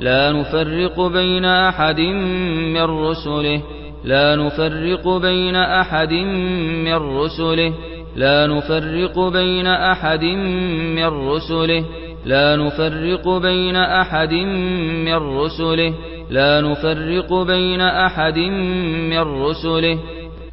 لا نفرق بين أحد من رسله. لا نفرق بين أحد من رسله. لا نفرق بين أحد من رسله. لا نفرق بين أحد من رسله. لا نفرق بين أحد من رسله.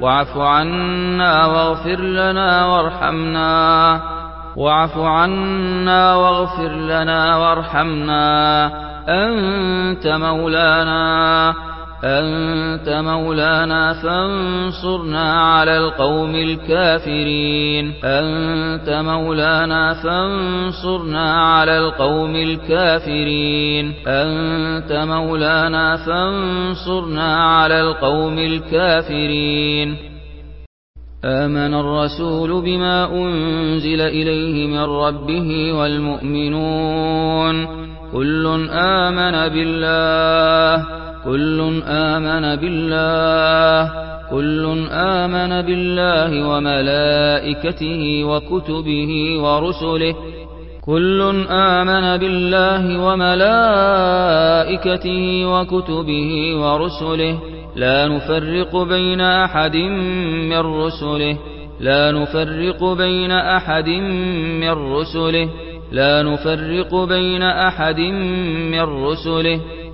واعف عنا واغفر لنا وارحمنا. واعف عنا واغفر لنا وارحمنا. أنت مولانا. أنت مولانا فانصرنا على القوم الكافرين. أنت مولانا فانصرنا على القوم الكافرين. أنت مولانا فانصرنا على القوم الكافرين. آمن الرسول بما أنزل إليه من ربه والمؤمنون. كل آمن بالله. كل آمن بالله كل آمن بالله وملائكته وكتبه ورسله كل آمن بالله وملائكته وكتبه ورسله لا نفرق بين أحد من رسله لا نفرق بين أحد من رسله لا نفرق بين أحد من رسله.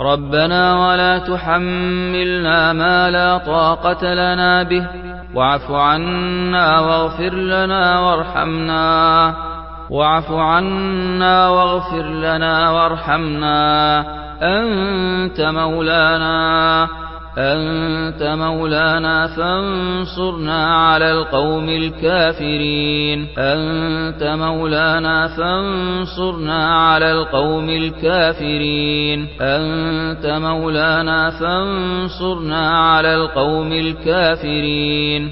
ربنا ولا تحملنا ما لا طاقة لنا به. واعف عنا واغفر لنا وارحمنا. واعف عنا واغفر لنا وارحمنا. أنت مولانا. أنت مولانا فانصرنا على القوم الكافرين. أنت مولانا فانصرنا على القوم الكافرين. أنت مولانا فانصرنا على القوم الكافرين.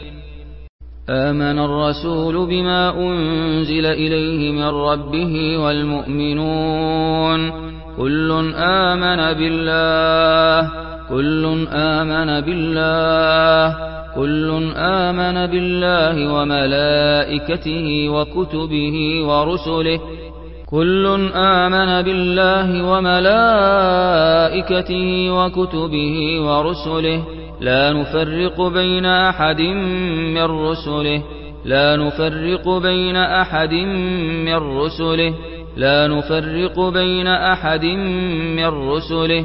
آمن الرسول بما أنزل إليه من ربه والمؤمنون. كل آمن بالله. كل آمن بالله كل آمن بالله وملائكته وكتبه ورسله كل آمن بالله وملائكته وكتبه ورسله لا نفرق بين أحد من رسله لا نفرق بين أحد من رسله لا نفرق بين أحد من رسله.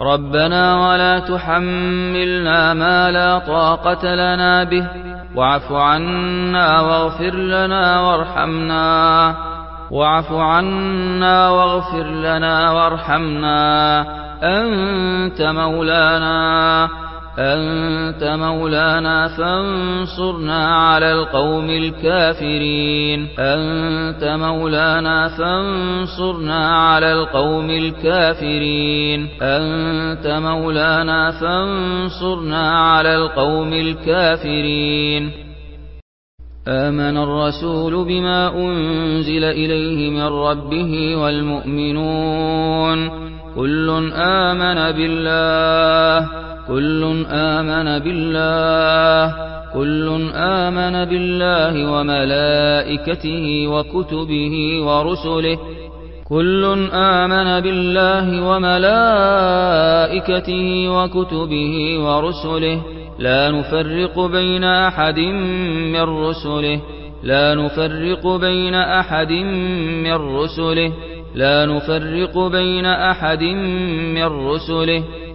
ربنا ولا تحملنا ما لا طاقة لنا به واعف عنا واغفر لنا وارحمنا. واعف عنا واغفر لنا وارحمنا. أنت مولانا. أنت مولانا فانصرنا على القوم الكافرين. أنت مولانا فانصرنا على القوم الكافرين. أنت مولانا فانصرنا على القوم الكافرين. آمن الرسول بما أنزل إليه من ربه والمؤمنون. كل آمن بالله. كل آمن بالله كل آمن بالله وملائكته وكتبه ورسله كل آمن بالله وملائكته وكتبه ورسله لا نفرق بين أحد من رسله لا نفرق بين أحد من رسله لا نفرق بين أحد من رسله.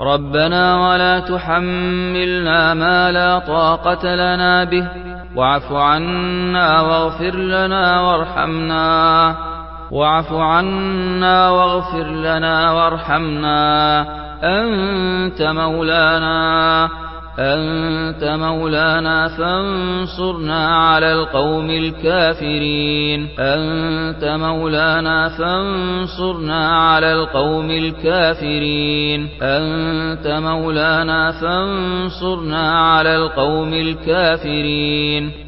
ربنا ولا تحملنا ما لا طاقة لنا به. واعف عنا واغفر لنا وارحمنا. واعف عنا واغفر لنا وارحمنا. أنت مولانا. أنت مولانا فانصرنا على القوم الكافرين. أنت مولانا فانصرنا على القوم الكافرين. أنت مولانا فانصرنا على القوم الكافرين.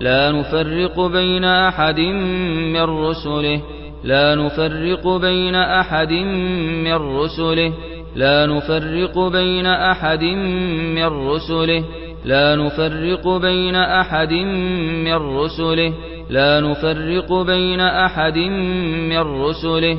لا نفرق بين أحد من رسله. لا نفرق بين أحد من رسله. لا نفرق بين أحد من رسله. لا نفرق بين أحد من رسله. لا نفرق بين أحد من رسله.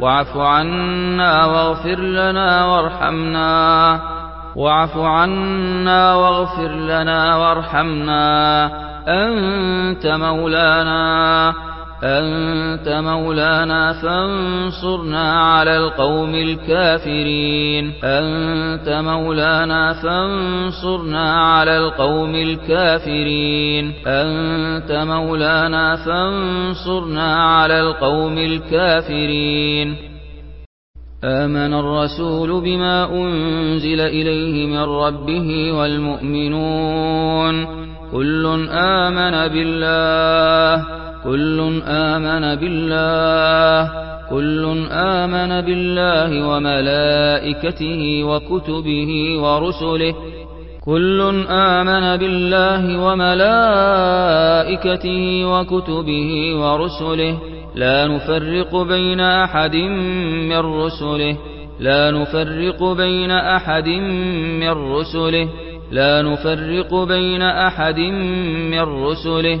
واعف عنا واغفر لنا وارحمنا. واعف عنا واغفر لنا وارحمنا. أنت مولانا. أنت مولانا فانصرنا على القوم الكافرين. أنت مولانا فانصرنا على القوم الكافرين. أنت مولانا فانصرنا على القوم الكافرين. آمن الرسول بما أنزل إليه من ربه والمؤمنون. كل آمن بالله. كل آمن بالله كل آمن بالله وملائكته وكتبه ورسله كل آمن بالله وملائكته وكتبه ورسله. لا نفرق بين أحد من رسله لا نفرق بين أحد من رسله لا نفرق بين أحد من رسله.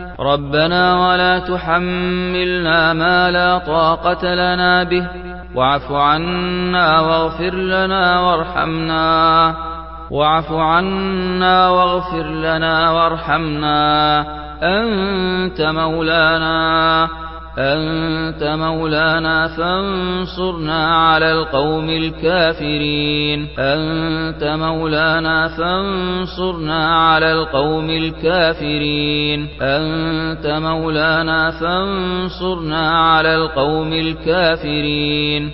ربنا ولا تحملنا ما لا طاقة لنا به. واعف عنا واغفر لنا وارحمنا. واعف عنا واغفر لنا وارحمنا. أنت مولانا. أنت مولانا فانصرنا على القوم الكافرين. أنت مولانا فانصرنا على القوم الكافرين. أنت مولانا فانصرنا على القوم الكافرين.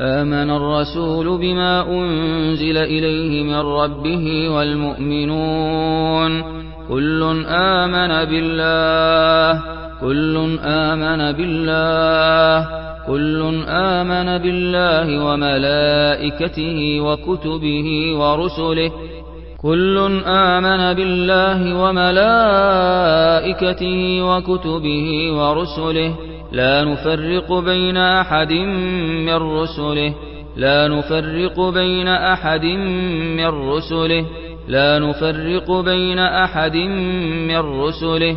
آمن الرسول بما أنزل إليه من ربه والمؤمنون. كل آمن بالله. كل آمن بالله كل آمن بالله وملائكته وكتبه ورسله كل آمن بالله وملائكته وكتبه ورسله لا نفرق بين أحد من رسله لا نفرق بين أحد من رسله لا نفرق بين أحد من رسله.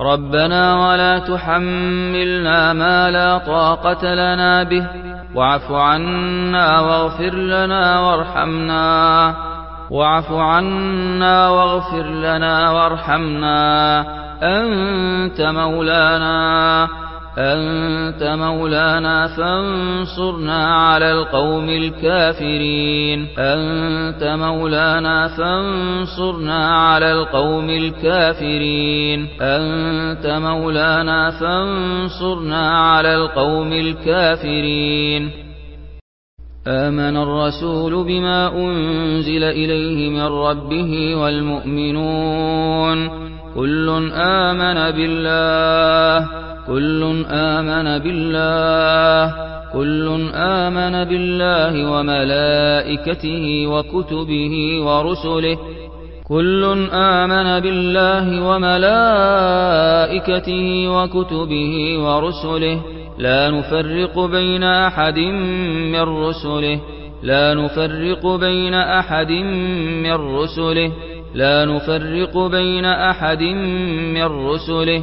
ربنا ولا تحملنا ما لا طاقة لنا به. واعف عنا واغفر لنا وارحمنا. واعف عنا واغفر لنا وارحمنا. أنت مولانا. أنت مولانا فانصرنا على القوم الكافرين. أنت مولانا فانصرنا على القوم الكافرين. أنت مولانا فانصرنا على القوم الكافرين. آمن الرسول بما أنزل إليه من ربه والمؤمنون. كل آمن بالله. كل آمن بالله كل آمن بالله وملائكته وكتبه ورسله كل آمن بالله وملائكته وكتبه ورسله لا نفرق بين أحد من رسله لا نفرق بين أحد من رسله لا نفرق بين أحد من رسله.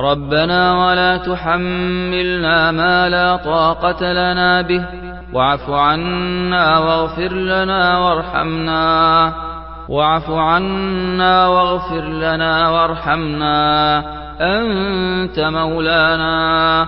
ربنا ولا تحملنا ما لا طاقة لنا به. واعف عنا واغفر لنا وارحمنا. واعف عنا واغفر لنا وارحمنا. أنت مولانا.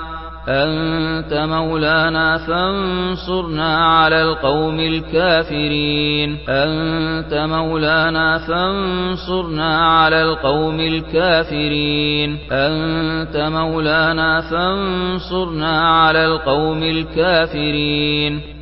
أنت مولانا فانصرنا على القوم الكافرين. أنت مولانا فانصرنا على القوم الكافرين. أنت مولانا فانصرنا على القوم الكافرين.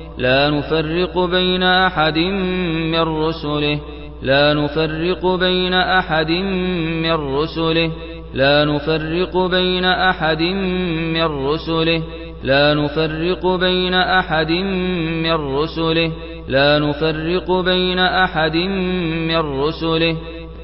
لا نفرق بين أحد من رسله. لا نفرق بين أحد من رسله. لا نفرق بين أحد من رسله. لا نفرق بين أحد من رسله. لا نفرق بين أحد من رسله.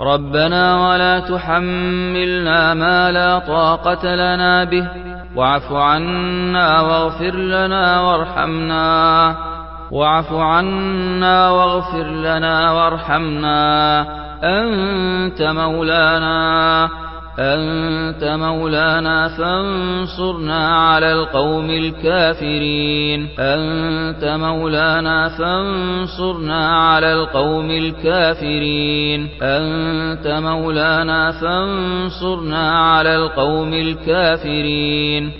ربنا ولا تحملنا ما لا طاقة لنا به. واعف عنا واغفر لنا وارحمنا. واعف عنا واغفر لنا وارحمنا. أنت مولانا. أنت مولانا فانصرنا على القوم الكافرين. أنت مولانا فانصرنا على القوم الكافرين. أنت مولانا فانصرنا على القوم الكافرين.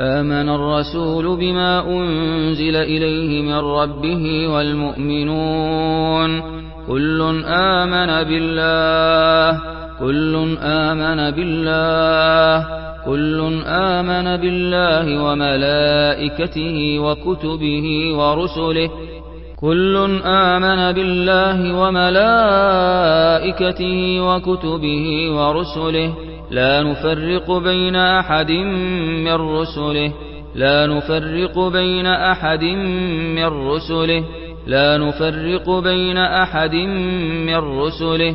آمن الرسول بما أنزل إليه من ربه والمؤمنون. كل آمن بالله. كل آمن بالله كل آمن بالله وملائكته وكتبه ورسله كل آمن بالله وملائكته وكتبه ورسله لا نفرق بين أحد من رسله لا نفرق بين أحد من رسله لا نفرق بين أحد من رسله.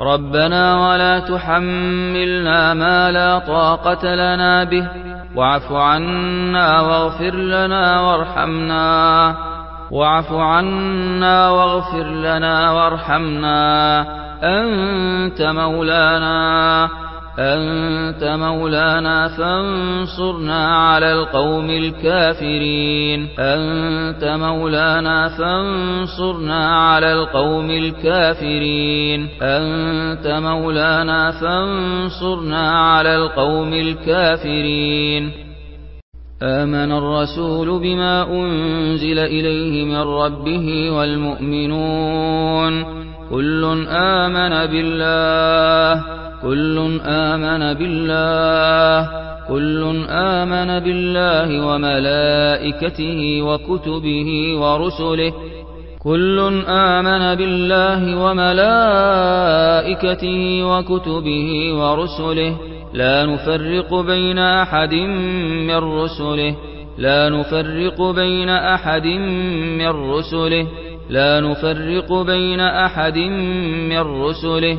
ربنا ولا تحملنا ما لا طاقة لنا به. واعف عنا واغفر لنا وارحمنا. واعف عنا واغفر لنا وارحمنا. أنت مولانا. أنت مولانا فانصرنا على القوم الكافرين. أنت مولانا فانصرنا على القوم الكافرين. أنت مولانا فانصرنا على القوم الكافرين. آمن الرسول بما أنزل إليه من ربه والمؤمنون. كل آمن بالله. كل آمن بالله كل آمن بالله وملائكته وكتبه ورسله. كل آمن بالله وملائكته وكتبه ورسله. لا نفرق بين أحد من رسله. لا نفرق بين أحد من رسله. لا نفرق بين أحد من رسله.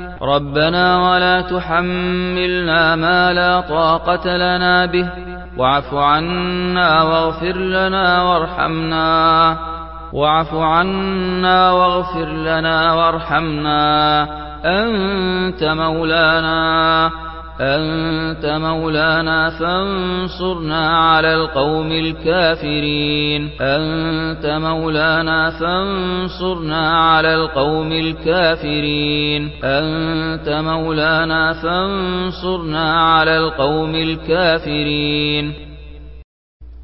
ربنا ولا تحملنا ما لا طاقة لنا به. واعف عنا واغفر لنا وارحمنا. واعف عنا واغفر لنا وارحمنا. أنت مولانا. أنت مولانا فانصرنا على القوم الكافرين. أنت مولانا فانصرنا على القوم الكافرين. أنت مولانا فانصرنا على القوم الكافرين.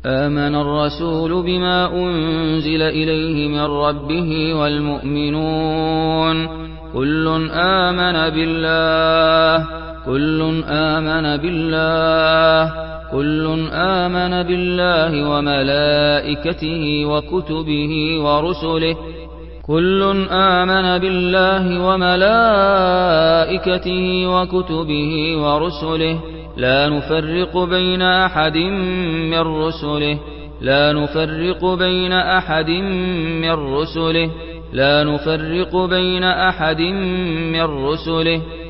آمن الرسول بما أنزل إليه من ربه والمؤمنون. كل آمن بالله. كل آمن بالله كل آمن بالله وملائكته وكتبه ورسله كل آمن بالله وملائكته وكتبه ورسله لا نفرق بين أحد من رسله لا نفرق بين أحد من رسله لا نفرق بين أحد من رسله.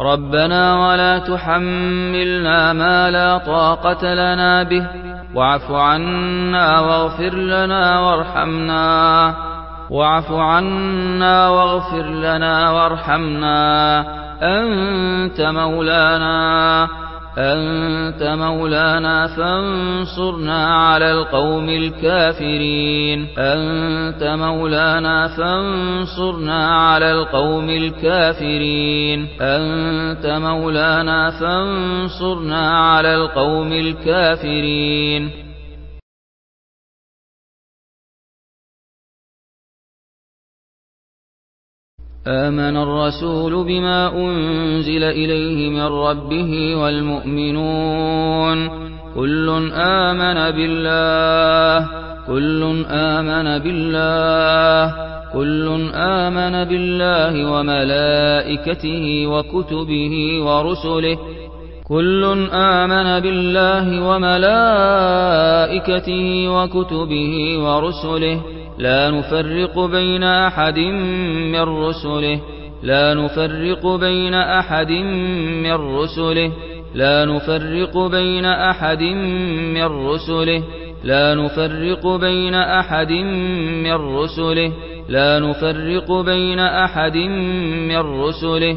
ربنا ولا تحملنا ما لا طاقة لنا به. واعف عنا واغفر لنا وارحمنا. واعف عنا واغفر لنا وارحمنا. أنت مولانا. أنت مولانا فانصرنا على القوم الكافرين. أنت مولانا فانصرنا على القوم الكافرين. أنت مولانا فانصرنا على القوم الكافرين. آمن الرسول بما أنزل إليه من ربه والمؤمنون. كل آمن بالله. كل آمن بالله. كل آمن بالله وملائكته وكتبه ورسله. كل آمن بالله وملائكته وكتبه ورسله. لا نفرق بين أحد من رسله. لا نفرق بين أحد من رسله. لا نفرق بين أحد من رسله. لا نفرق بين أحد من رسله. لا نفرق بين أحد من رسله.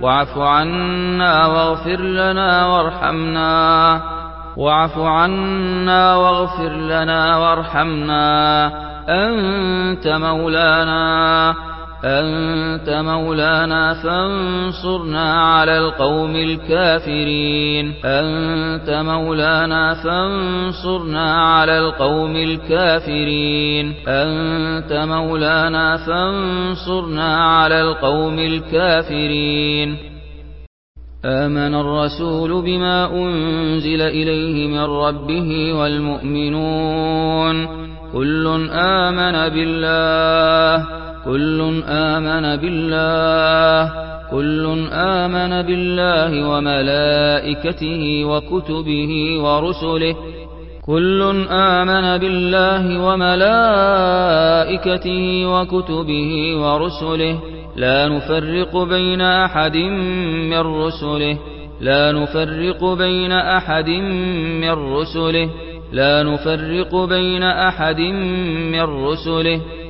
واعف عنا واغفر لنا وارحمنا. واعف عنا واغفر لنا وارحمنا. أنت مولانا. أنت مولانا فانصرنا على القوم الكافرين. أنت مولانا فانصرنا على القوم الكافرين. أنت مولانا فانصرنا على القوم الكافرين. آمن الرسول بما أنزل إليه من ربه والمؤمنون. كل آمن بالله. كل آمن بالله كل آمن بالله وملائكته وكتبه ورسله كل آمن بالله وملائكته وكتبه ورسله لا نفرق بين أحد من رسله لا نفرق بين أحد من رسله لا نفرق بين أحد من رسله.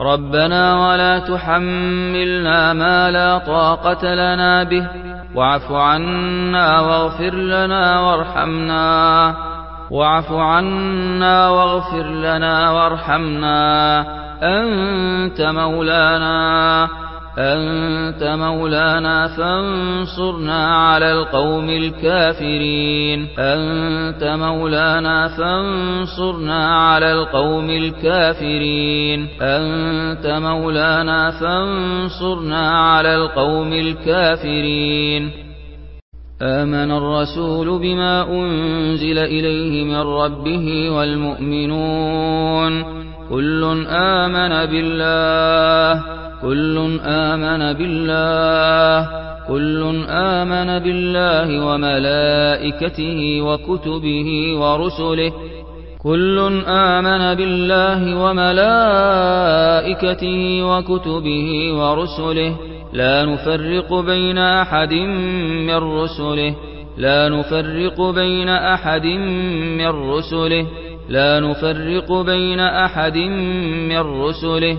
ربنا ولا تحملنا ما لا طاقة لنا به. واعف عنا واغفر لنا وارحمنا. واعف عنا واغفر لنا وارحمنا. أنت مولانا. أنت مولانا فانصرنا على القوم الكافرين. أنت مولانا فانصرنا على القوم الكافرين. أنت مولانا فانصرنا على القوم الكافرين. آمن الرسول بما أنزل إليه من ربه والمؤمنون. كل آمن بالله. كل آمن بالله كل آمن بالله وملائكته وكتبه ورسله كل آمن بالله وملائكته وكتبه ورسله لا نفرق بين أحد من رسله لا نفرق بين أحد من رسله لا نفرق بين أحد من رسله.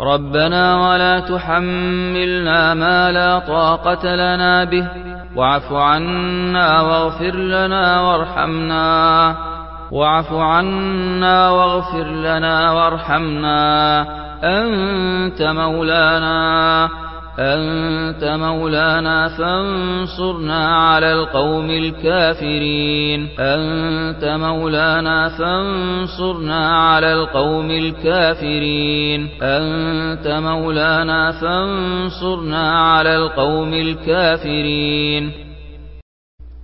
ربنا ولا تحملنا ما لا طاقة لنا به. واعف عنا واغفر لنا وارحمنا. واعف عنا واغفر لنا وارحمنا. أنت مولانا. أنت مولانا فانصرنا على القوم الكافرين. أنت مولانا فانصرنا على القوم الكافرين. أنت مولانا فانصرنا على القوم الكافرين.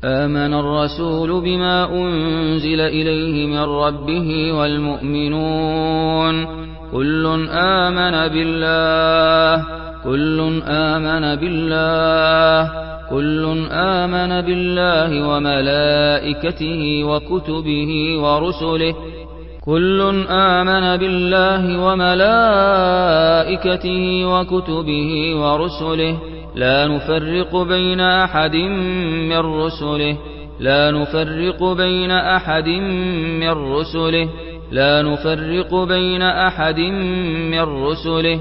آمن الرسول بما أنزل إليه من ربه والمؤمنون. كل آمن بالله. كل آمن بالله كل آمن بالله وملائكته وكتبه ورسله كل آمن بالله وملائكته وكتبه ورسله لا نفرق بين أحد من رسله لا نفرق بين أحد من رسله لا نفرق بين أحد من رسله.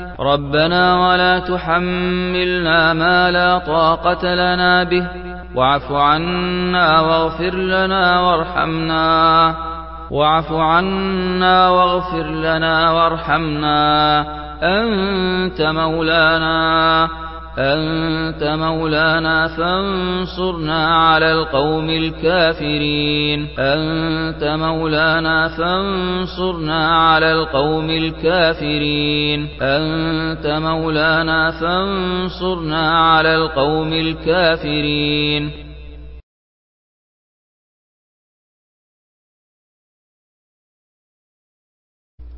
ربنا ولا تحملنا ما لا طاقة لنا به. واعف عنا واغفر لنا وارحمنا. واعف عنا واغفر لنا وارحمنا. أنت مولانا. أنت مولانا فانصرنا على القوم الكافرين. أنت مولانا فانصرنا على القوم الكافرين. أنت مولانا فانصرنا على القوم الكافرين.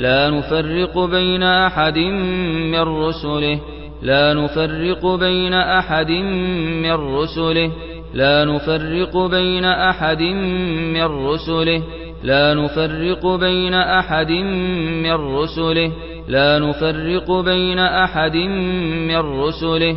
لا نفرق بين أحد من رسله. لا نفرق بين أحد من رسله. لا نفرق بين أحد من رسله. لا نفرق بين أحد من رسله. لا نفرق بين أحد من رسله.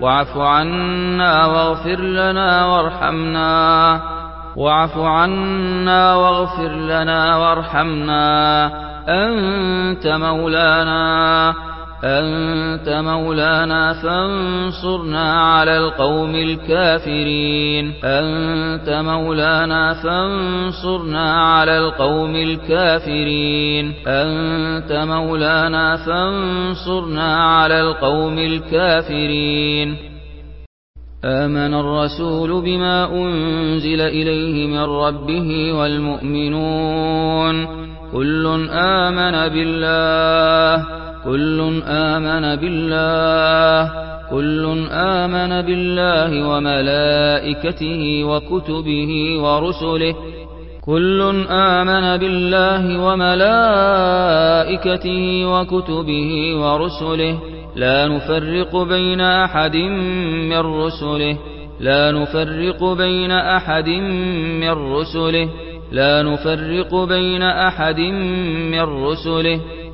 واعف عنا واغفر لنا وارحمنا. واعف عنا واغفر لنا وارحمنا. أنت مولانا. أنت مولانا فانصرنا على القوم الكافرين. أنت مولانا فانصرنا على القوم الكافرين. أنت مولانا فانصرنا على القوم الكافرين. آمن الرسول بما أنزل إليه من ربه والمؤمنون. كل آمن بالله. كل آمن بالله كل آمن بالله وملائكته وكتبه ورسله كل آمن بالله وملائكته وكتبه ورسله لا نفرق بين أحد من رسله لا نفرق بين أحد من رسله لا نفرق بين أحد من رسله.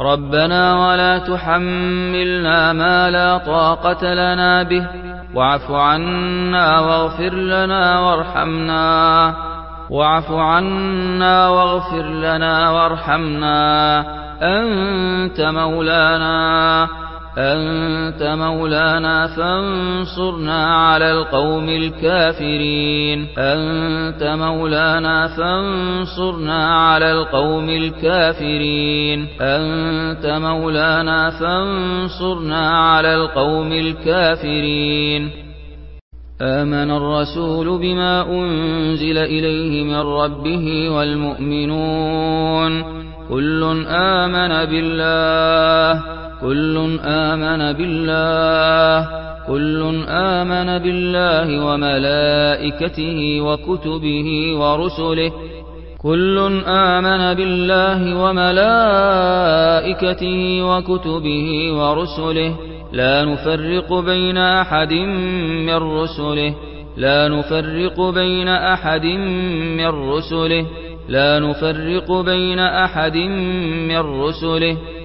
ربنا ولا تحملنا ما لا طاقة لنا به. واعف عنا واغفر لنا وارحمنا. واعف عنا واغفر لنا وارحمنا. أنت مولانا. أنت مولانا فانصرنا على القوم الكافرين. أنت مولانا فانصرنا على القوم الكافرين. أنت مولانا فانصرنا على القوم الكافرين. آمن الرسول بما أنزل إليه من ربه والمؤمنون. كل آمن بالله. كل آمن بالله كل آمن بالله وملائكته وكتبه ورسله كل آمن بالله وملائكته وكتبه ورسله لا نفرق بين أحد من رسله لا نفرق بين أحد من رسله لا نفرق بين أحد من رسله.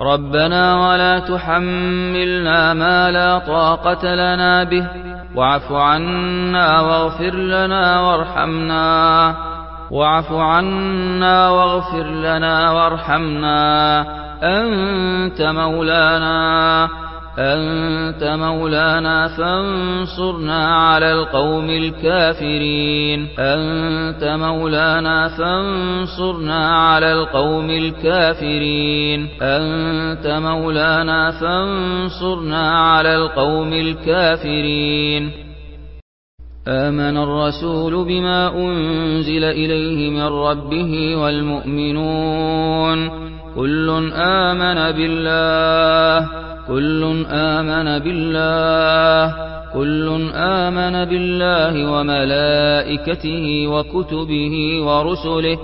ربنا ولا تحملنا ما لا طاقة لنا به. واعف عنا واغفر لنا وارحمنا. واعف عنا واغفر لنا وارحمنا. أنت مولانا. أنت مولانا فانصرنا على القوم الكافرين. أنت مولانا فانصرنا على القوم الكافرين. أنت مولانا فانصرنا على القوم الكافرين. آمن الرسول بما أنزل إليه من ربه والمؤمنون. كل آمن بالله. كل آمن بالله كل آمن بالله وملائكته وكتبه ورسله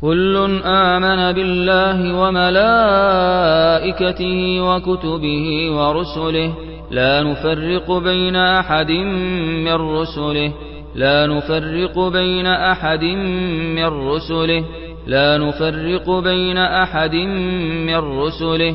كل آمن بالله وملائكته وكتبه ورسله لا نفرق بين أحد من رسله لا نفرق بين أحد من رسله لا نفرق بين أحد من رسله.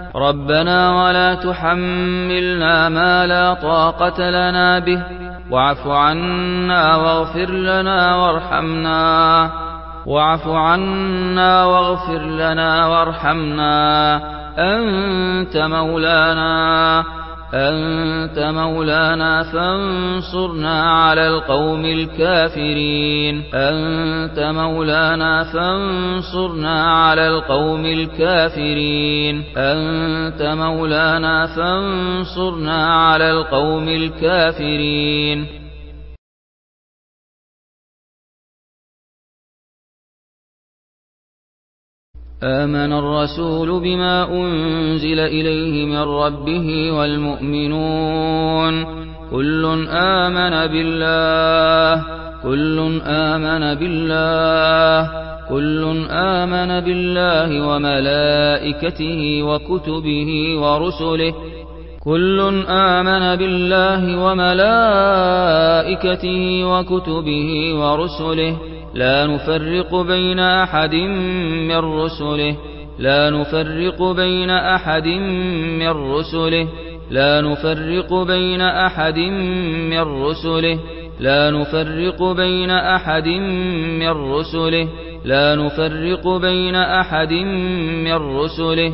ربنا ولا تحملنا ما لا طاقة لنا به. واعف عنا واغفر لنا وارحمنا. واعف عنا واغفر لنا وارحمنا. أنت مولانا. أنت مولانا فانصرنا على القوم الكافرين. أنت مولانا فانصرنا على القوم الكافرين. أنت مولانا فانصرنا على القوم الكافرين. آمن الرسول بما أنزل إليه من ربه والمؤمنون. كل آمن بالله. كل آمن بالله. كل آمن بالله وملائكته وكتبه ورسله. كل آمن بالله وملائكته وكتبه ورسله. لا نفرق بين أحد من رسله. لا نفرق بين أحد من رسله. لا نفرق بين أحد من رسله. لا نفرق بين أحد من رسله. لا نفرق بين أحد من رسله.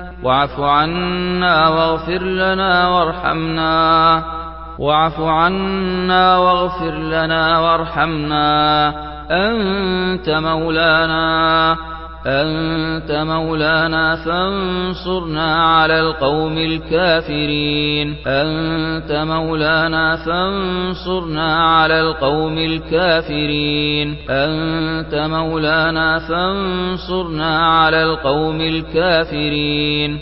واعف عنا واغفر لنا وارحمنا. واعف عنا واغفر لنا وارحمنا. أنت مولانا. أنت مولانا فانصرنا على القوم الكافرين. أنت مولانا فانصرنا على القوم الكافرين. أنت مولانا فانصرنا على القوم الكافرين.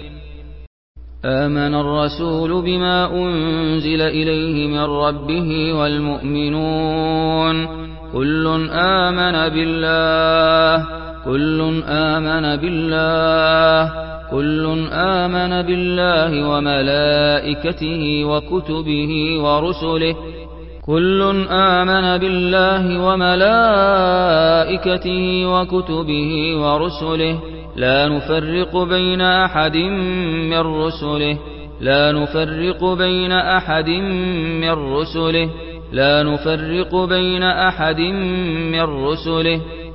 آمن الرسول بما أنزل إليه من ربه والمؤمنون. كل آمن بالله. كل آمن بالله كل آمن بالله وملائكته وكتبه ورسله كل آمن بالله وملائكته وكتبه ورسله لا نفرق بين أحد من رسله لا نفرق بين أحد من رسله لا نفرق بين أحد من رسله.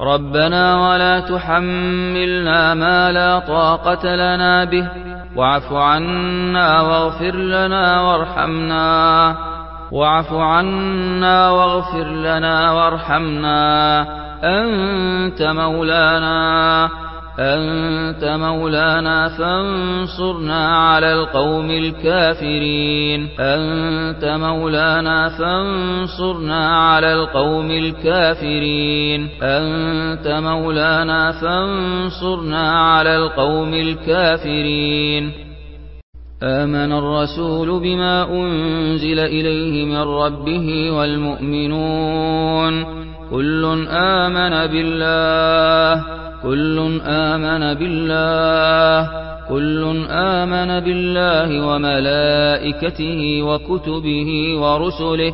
ربنا ولا تحملنا ما لا طاقة لنا به واعف عنا واغفر لنا وارحمنا. واعف عنا واغفر لنا وارحمنا. أنت مولانا. أنت مولانا فانصرنا على القوم الكافرين. أنت مولانا فانصرنا على القوم الكافرين. أنت مولانا فانصرنا على القوم الكافرين. آمن الرسول بما أنزل إليه من ربه والمؤمنون. كل آمن بالله. كل آمن بالله كل آمن بالله وملائكته وكتبه ورسله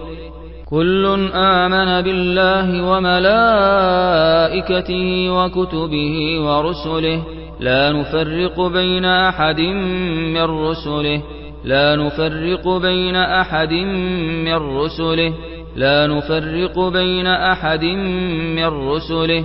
كل آمن بالله وملائكته وكتبه ورسله لا نفرق بين أحد من رسله لا نفرق بين أحد من رسله لا نفرق بين أحد من رسله.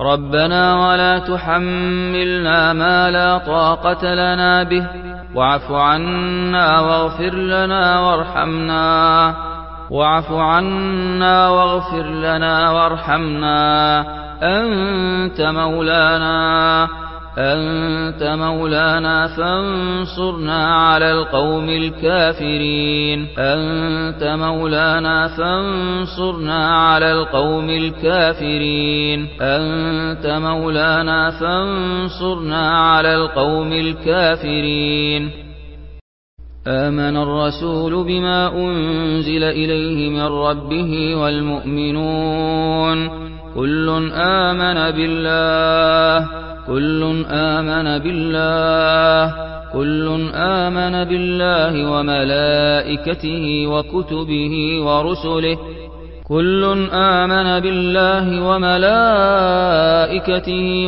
ربنا ولا تحملنا ما لا طاقة لنا به. واعف عنا واغفر لنا وارحمنا. واعف عنا واغفر لنا وارحمنا. أنت مولانا. أنت مولانا فانصرنا على القوم الكافرين. أنت مولانا فانصرنا على القوم الكافرين. أنت مولانا فانصرنا على القوم الكافرين. آمن الرسول بما أنزل إليه من ربه والمؤمنون. كل آمن بالله. كل آمن بالله كل آمن بالله وملائكته وكتبه ورسله كل آمن بالله وملائكته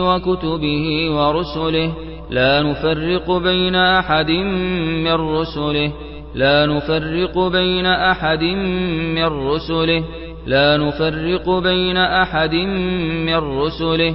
وكتبه ورسله لا نفرق بين أحد من رسله لا نفرق بين أحد من رسله لا نفرق بين أحد من رسله.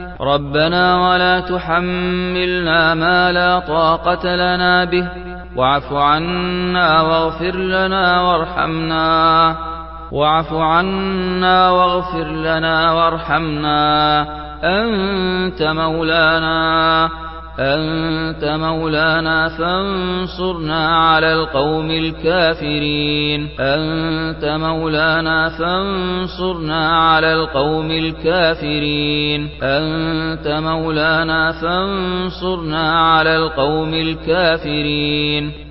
ربنا ولا تحملنا ما لا طاقة لنا به. واعف عنا واغفر لنا وارحمنا. واعف عنا واغفر لنا وارحمنا. أنت مولانا. أنت مولانا فانصرنا على القوم الكافرين. أنت مولانا فانصرنا على القوم الكافرين. أنت مولانا فانصرنا على القوم الكافرين.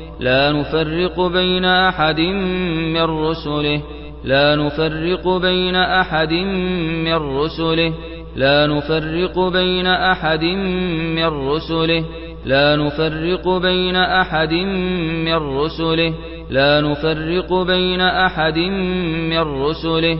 لا نفرق بين أحد من رسله. لا نفرق بين أحد من رسله. لا نفرق بين أحد من رسله. لا نفرق بين أحد من رسله. لا نفرق بين أحد من رسله.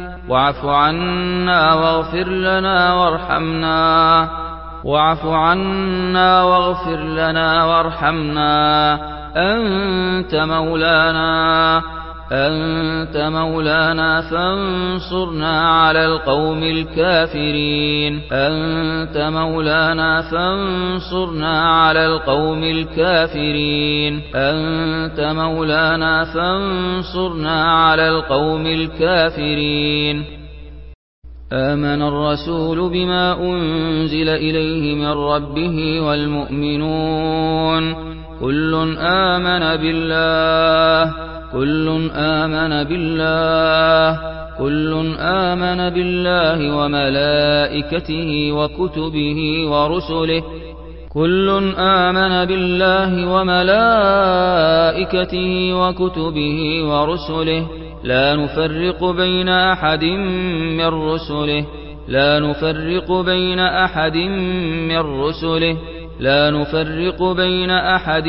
واعف عنا واغفر لنا وارحمنا. واعف عنا واغفر لنا وارحمنا. أنت مولانا. أنت مولانا فانصرنا على القوم الكافرين. أنت مولانا فانصرنا على القوم الكافرين. أنت مولانا فانصرنا على القوم الكافرين. آمن الرسول بما أنزل إليه من ربه والمؤمنون. كل آمن بالله. كل آمن بالله كل آمن بالله وملائكته وكتبه ورسله كل آمن بالله وملائكته وكتبه ورسله لا نفرق بين أحد من رسله لا نفرق بين أحد من رسله لا نفرق بين أحد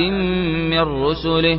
من رسله.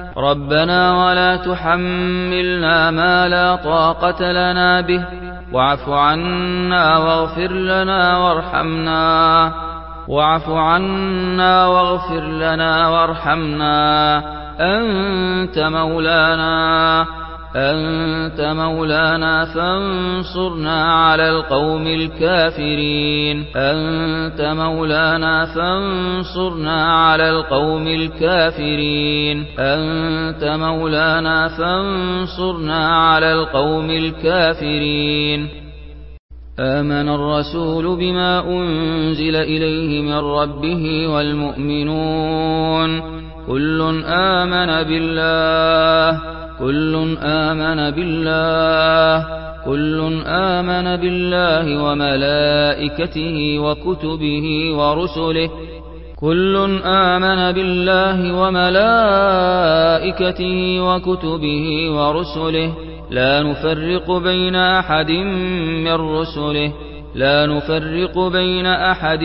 ربنا ولا تحملنا ما لا طاقة لنا به. واعف عنا واغفر لنا وارحمنا. واعف عنا واغفر لنا وارحمنا. أنت مولانا. أنت مولانا فانصرنا على القوم الكافرين. أنت مولانا فانصرنا على القوم الكافرين. أنت مولانا فانصرنا على القوم الكافرين. آمن الرسول بما أنزل إليه من ربه والمؤمنون. كل آمن بالله. كل آمن بالله كل آمن بالله وملائكته وكتبه ورسله كل آمن بالله وملائكته وكتبه ورسله لا نفرق بين أحد من رسله لا نفرق بين أحد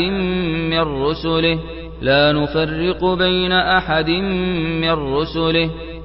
من رسله لا نفرق بين أحد من رسله.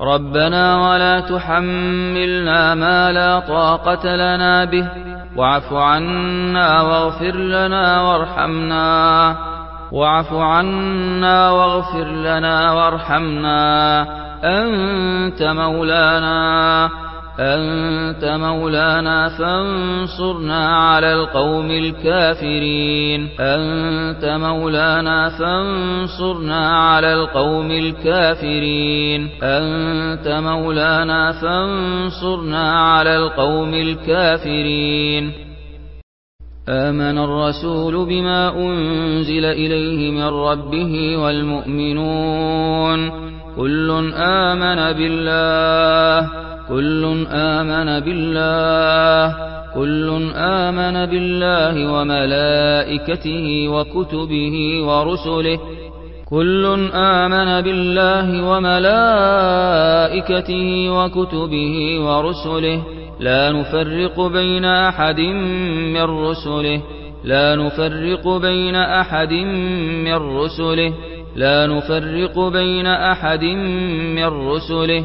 ربنا ولا تحملنا ما لا طاقة لنا به. واعف عنا واغفر لنا وارحمنا. واعف عنا واغفر لنا وارحمنا. أنت مولانا. أنت مولانا فانصرنا على القوم الكافرين. أنت مولانا فانصرنا على القوم الكافرين. أنت مولانا فانصرنا على القوم الكافرين. آمن الرسول بما أنزل إليه من ربه والمؤمنون. كل آمن بالله. كل آمن بالله كل آمن بالله وملائكته وكتبه ورسله كل آمن بالله وملائكته وكتبه ورسله لا نفرق بين أحد من رسله لا نفرق بين أحد من رسله لا نفرق بين أحد من رسله.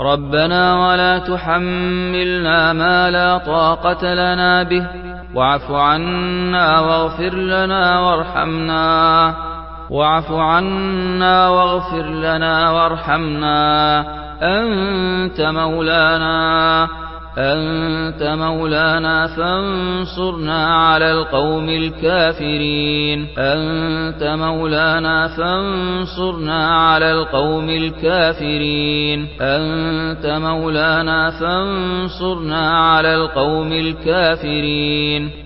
ربنا ولا تحملنا ما لا طاقة لنا به. واعف عنا واغفر لنا وارحمنا. واعف عنا واغفر لنا وارحمنا. أنت مولانا. أنت مولانا فانصرنا على القوم الكافرين. أنت مولانا فانصرنا على القوم الكافرين. أنت مولانا فانصرنا على القوم الكافرين.